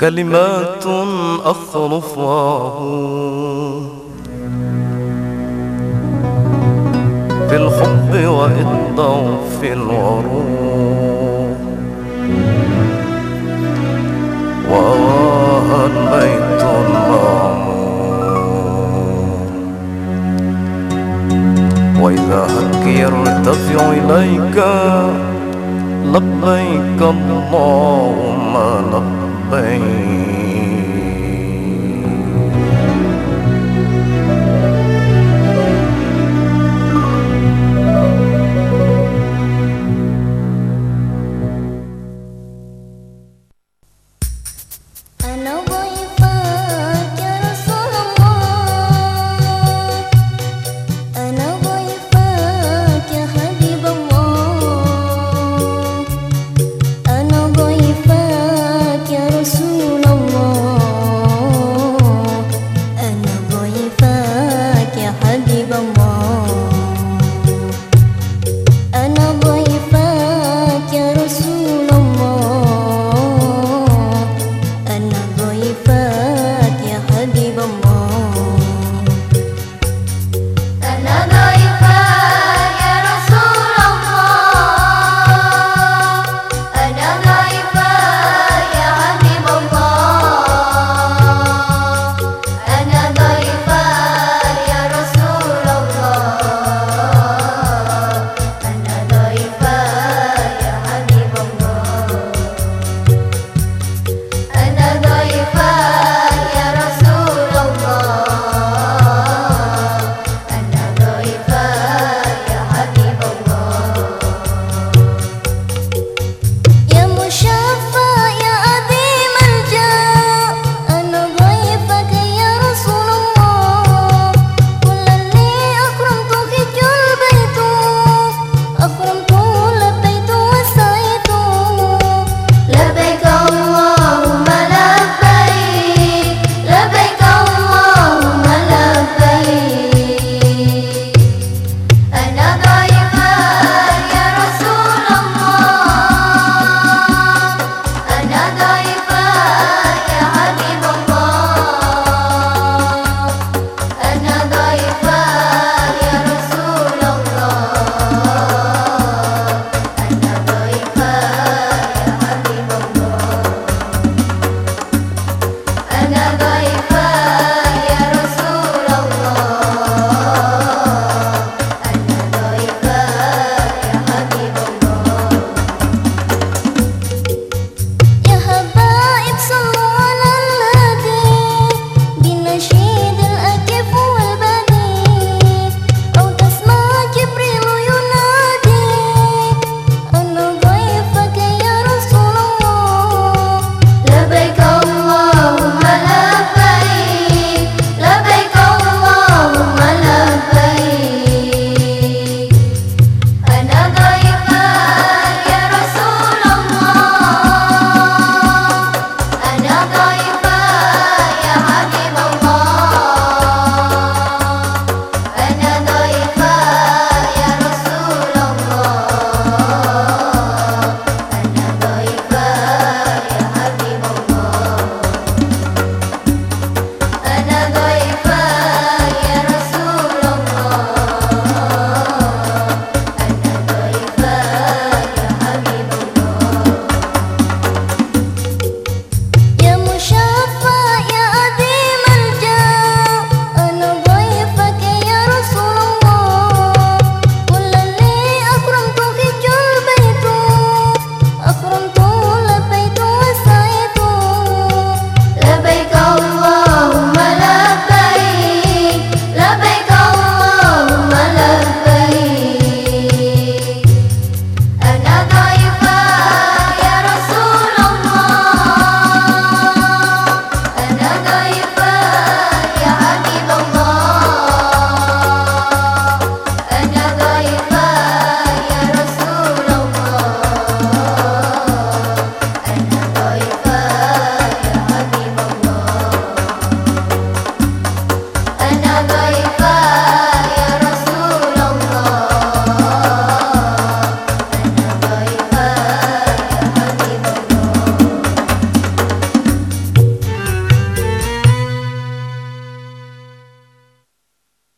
كلمات أخرفها في الحب وإدوا في الغروب وأواها البيت المعمور وإذا هك يرتفع إليك لبيك اللهم لبيك. thing